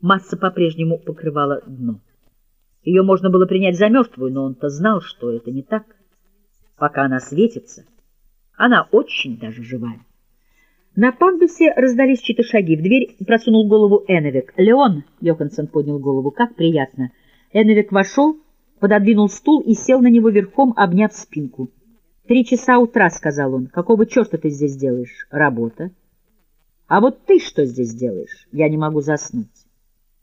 Масса по-прежнему покрывала дно. Ее можно было принять за мертвую, но он-то знал, что это не так. Пока она светится, она очень даже живая. На пандусе раздались чьи-то шаги. В дверь просунул голову Эновик. «Леон!» — Йоханссон поднял голову. «Как приятно!» Эновик вошел, пододвинул стул и сел на него верхом, обняв спинку. «Три часа утра», — сказал он. «Какого черта ты здесь делаешь?» «Работа». «А вот ты что здесь делаешь?» «Я не могу заснуть».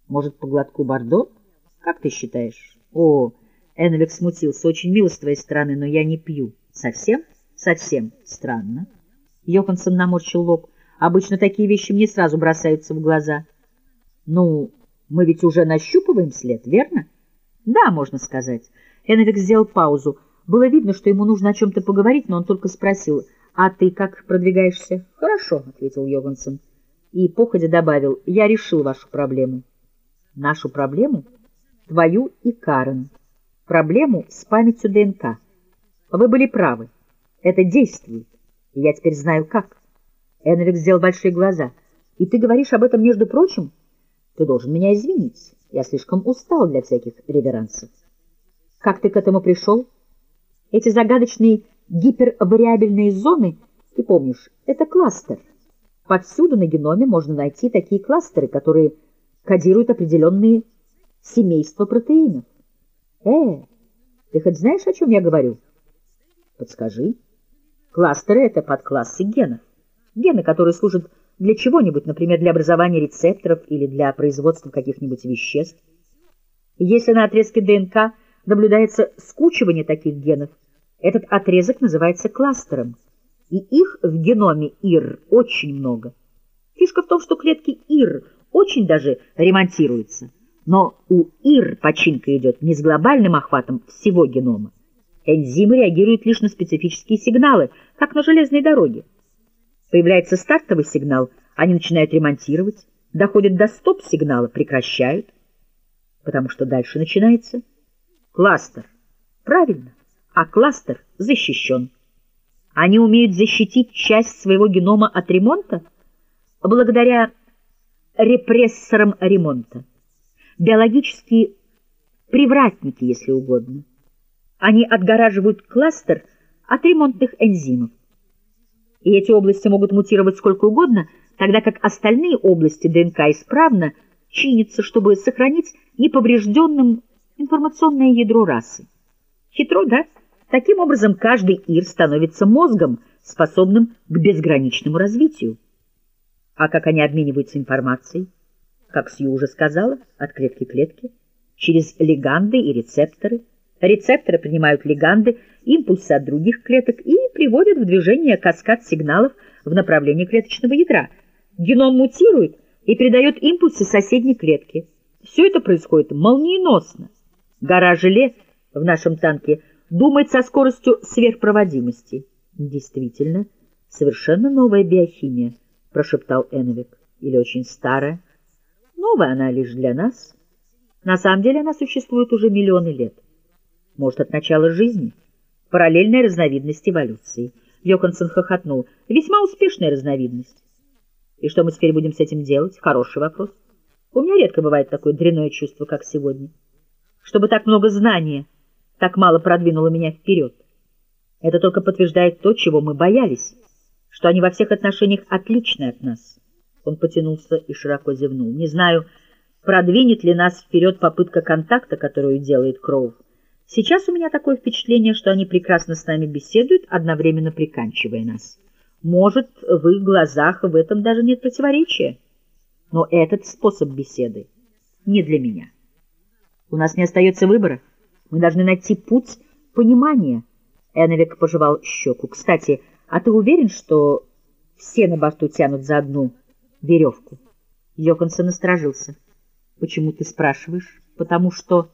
«Может, по глотку бордо?» «Как ты считаешь?» «О!» — Эновик смутился. «Очень мило с твоей стороны, но я не пью». «Совсем?» «Совсем. Странно». Йоханссон наморщил лоб. Обычно такие вещи мне сразу бросаются в глаза. Ну, мы ведь уже нащупываем след, верно? Да, можно сказать. Эновик сделал паузу. Было видно, что ему нужно о чем-то поговорить, но он только спросил, «А ты как продвигаешься?» «Хорошо», — ответил Йоганссон. И походя добавил, «Я решил вашу проблему». «Нашу проблему?» «Твою и Карен. Проблему с памятью ДНК. Вы были правы. Это действует и я теперь знаю как. Энрик сделал большие глаза. И ты говоришь об этом, между прочим? Ты должен меня извинить. Я слишком устал для всяких реверансов. Как ты к этому пришел? Эти загадочные гипервариабельные зоны, ты помнишь, это кластер. Повсюду на геноме можно найти такие кластеры, которые кодируют определенные семейства протеинов. Э, ты хоть знаешь, о чем я говорю? Подскажи. Кластеры — это подклассы генов. Гены, которые служат для чего-нибудь, например, для образования рецепторов или для производства каких-нибудь веществ. Если на отрезке ДНК наблюдается скучивание таких генов, этот отрезок называется кластером, и их в геноме ИР очень много. Фишка в том, что клетки ИР очень даже ремонтируются, но у ИР починка идет не с глобальным охватом всего генома, Энзимы реагируют лишь на специфические сигналы, как на железной дороге. Появляется стартовый сигнал, они начинают ремонтировать, доходят до стоп-сигнала, прекращают, потому что дальше начинается кластер. Правильно, а кластер защищен. Они умеют защитить часть своего генома от ремонта благодаря репрессорам ремонта. Биологические привратники, если угодно. Они отгораживают кластер от ремонтных энзимов. И эти области могут мутировать сколько угодно, тогда как остальные области ДНК исправно чинятся, чтобы сохранить неповрежденным информационное ядро расы. Хитро, да? Таким образом, каждый ИР становится мозгом, способным к безграничному развитию. А как они обмениваются информацией? Как Сью уже сказала, от клетки к клетке, через лиганды и рецепторы – Рецепторы принимают лиганды, импульсы от других клеток и приводят в движение каскад сигналов в направлении клеточного ядра. Геном мутирует и передает импульсы соседней клетки. Все это происходит молниеносно. Гора желе в нашем танке думает со скоростью сверхпроводимости. Действительно, совершенно новая биохимия, прошептал Эновик. Или очень старая. Новая она лишь для нас. На самом деле она существует уже миллионы лет. Может, от начала жизни? Параллельная разновидность эволюции. Йоханссон хохотнул. Весьма успешная разновидность. И что мы теперь будем с этим делать? Хороший вопрос. У меня редко бывает такое дрянное чувство, как сегодня. Чтобы так много знания, так мало продвинуло меня вперед. Это только подтверждает то, чего мы боялись, что они во всех отношениях отличны от нас. Он потянулся и широко зевнул. Не знаю, продвинет ли нас вперед попытка контакта, которую делает Кроув. Сейчас у меня такое впечатление, что они прекрасно с нами беседуют, одновременно приканчивая нас. Может, в их глазах в этом даже нет противоречия. Но этот способ беседы не для меня. У нас не остается выбора. Мы должны найти путь понимания. Эновик пожевал щеку. Кстати, а ты уверен, что все на борту тянут за одну веревку? Йоконсон насторожился. Почему ты спрашиваешь? Потому что...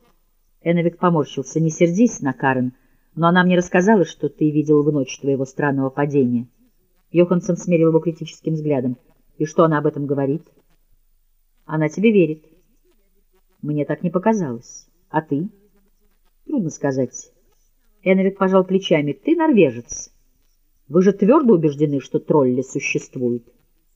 Эновик поморщился. «Не сердись на Карен, но она мне рассказала, что ты видел в ночь твоего странного падения». Йоханссон смерил его критическим взглядом. «И что она об этом говорит?» «Она тебе верит». «Мне так не показалось. А ты?» «Трудно сказать». Эновик пожал плечами. «Ты норвежец. Вы же твердо убеждены, что тролли существуют».